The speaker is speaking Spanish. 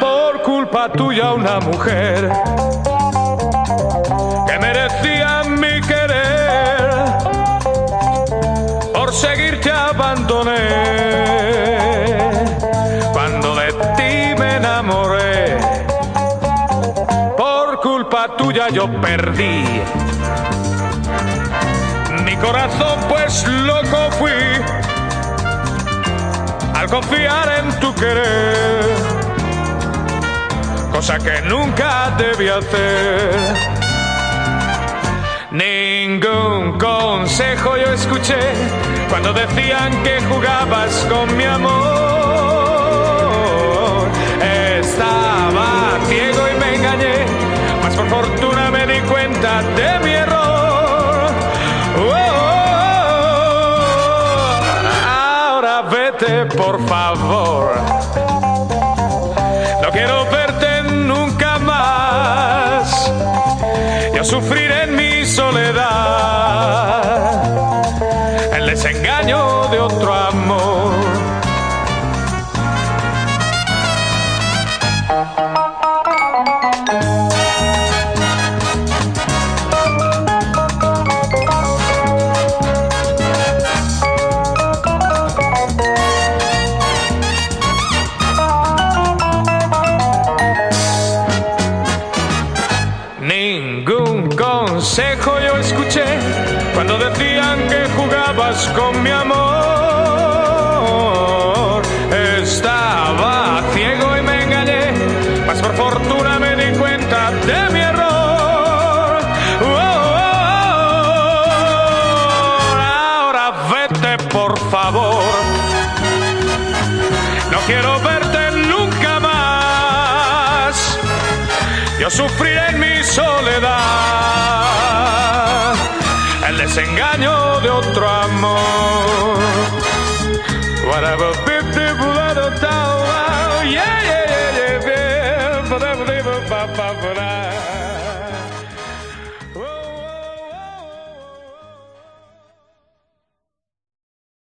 Por culpa tuya una mujer que merecía mi querer, por seguirte abandoné. Tuya yo perdí. Mi corazón pues loco fui al confiar en tu querer, cosa que nunca debí hacer. Ningún consejo yo escuché cuando decían que jugabas con mi amor. Por favor. No quiero verte nunca más. Yo sufriré en mi soledad el desengaño de otro amor. Consejo yo escuché cuando decían que jugabas con mi amor. Estaba ciego y me engañé, mas por fortuna me di cuenta de mi error. Oh, ahora vete por favor. No quiero verte nunca más. Yo sufriré en mi soledad desengaño de otro amor.